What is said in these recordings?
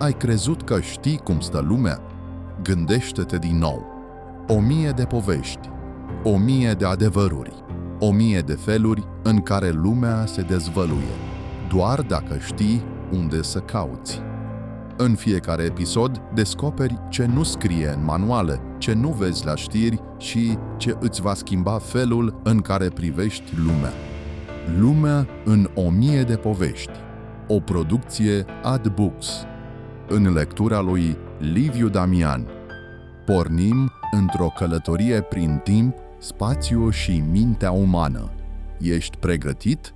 Ai crezut că știi cum stă lumea? Gândește-te din nou. O mie de povești, o mie de adevăruri, o mie de feluri în care lumea se dezvăluie, doar dacă știi unde să cauți. În fiecare episod descoperi ce nu scrie în manuale, ce nu vezi la știri și ce îți va schimba felul în care privești lumea. Lumea în o mie de povești. O producție Ad Books. În lectura lui Liviu Damian. Pornim într-o călătorie prin timp, spațiu și mintea umană. Ești pregătit?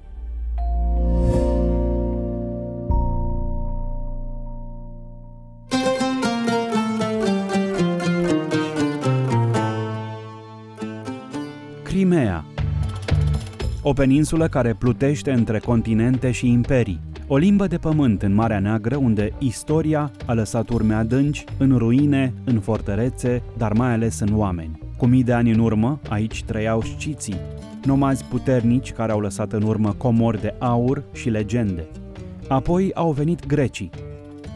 Crimea O peninsulă care plutește între continente și imperii. O limbă de pământ în Marea Neagră unde istoria a lăsat urme adânci, în ruine, în fortărețe, dar mai ales în oameni. Cu mii de ani în urmă, aici trăiau sciții, nomazi puternici care au lăsat în urmă comori de aur și legende. Apoi au venit grecii.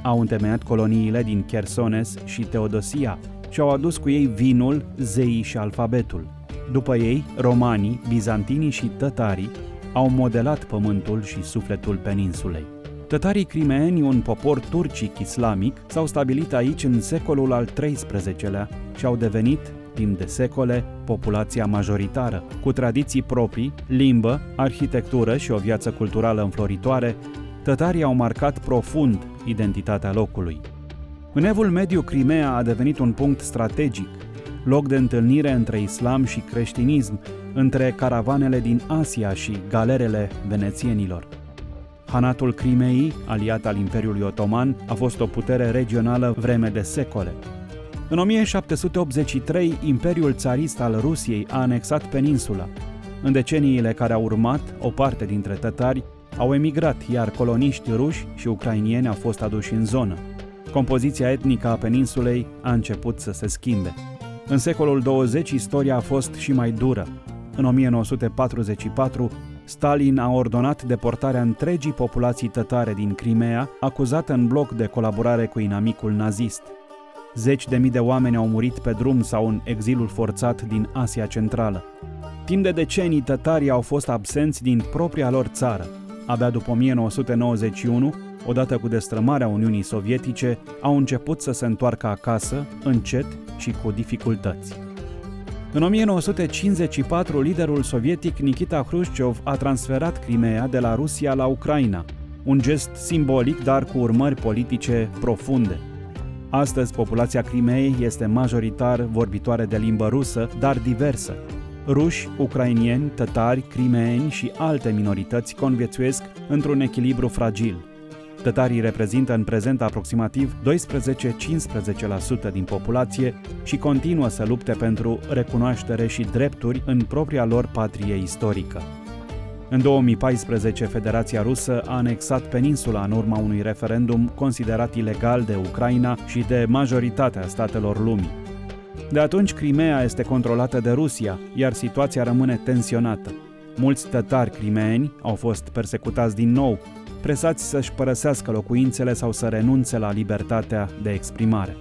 Au întemeiat coloniile din Chersones și Teodosia și au adus cu ei vinul, zeii și alfabetul. După ei, romanii, bizantinii și tătarii au modelat pământul și sufletul peninsulei. Tătarii crimeeni, un popor turcic islamic, s-au stabilit aici în secolul al XIII-lea și au devenit, timp de secole, populația majoritară, cu tradiții proprii, limbă, arhitectură și o viață culturală înfloritoare, tătarii au marcat profund identitatea locului. În evul mediu, Crimea a devenit un punct strategic, loc de întâlnire între islam și creștinism, între caravanele din Asia și galerele venețienilor. Hanatul Crimeei, aliat al Imperiului Otoman, a fost o putere regională vreme de secole. În 1783, Imperiul țarist al Rusiei a anexat peninsula. În deceniile care au urmat, o parte dintre tătari au emigrat, iar coloniști ruși și ucrainieni au fost aduși în zonă. Compoziția etnică a peninsulei a început să se schimbe. În secolul 20, istoria a fost și mai dură. În 1944, Stalin a ordonat deportarea întregii populații tătare din Crimea, acuzată în bloc de colaborare cu inamicul nazist. Zeci de mii de oameni au murit pe drum sau în exilul forțat din Asia Centrală. Timp de decenii, tătarii au fost absenți din propria lor țară. Abia după 1991, odată cu destrămarea Uniunii Sovietice, au început să se întoarcă acasă, încet și cu dificultăți. În 1954, liderul sovietic Nikita Khrushchev a transferat Crimea de la Rusia la Ucraina, un gest simbolic, dar cu urmări politice profunde. Astăzi, populația Crimeei este majoritar vorbitoare de limbă rusă, dar diversă. Ruși, ucrainieni, tătari, crimeeni și alte minorități conviețuiesc într-un echilibru fragil. Tătarii reprezintă în prezent aproximativ 12-15% din populație și continuă să lupte pentru recunoaștere și drepturi în propria lor patrie istorică. În 2014, Federația Rusă a anexat peninsula în urma unui referendum considerat ilegal de Ucraina și de majoritatea statelor lumii. De atunci, Crimea este controlată de Rusia, iar situația rămâne tensionată. Mulți tătari crimeeni au fost persecutați din nou, presați să-și părăsească locuințele sau să renunțe la libertatea de exprimare.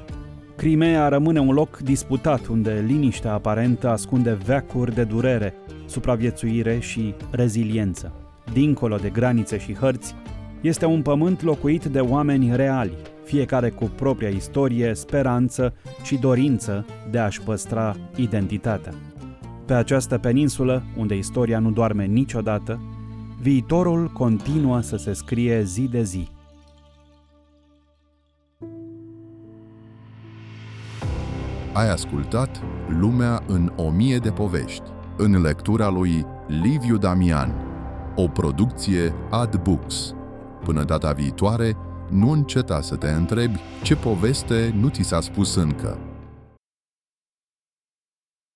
Crimea rămâne un loc disputat unde liniștea aparentă ascunde veacuri de durere, supraviețuire și reziliență. Dincolo de granițe și hărți, este un pământ locuit de oameni reali, fiecare cu propria istorie, speranță și dorință de a-și păstra identitatea. Pe această peninsulă, unde istoria nu doarme niciodată, viitorul continuă să se scrie zi de zi. Ai ascultat Lumea în o mie de povești, în lectura lui Liviu Damian, o producție Ad Books. Până data viitoare, nu înceta să te întrebi ce poveste nu ți s-a spus încă.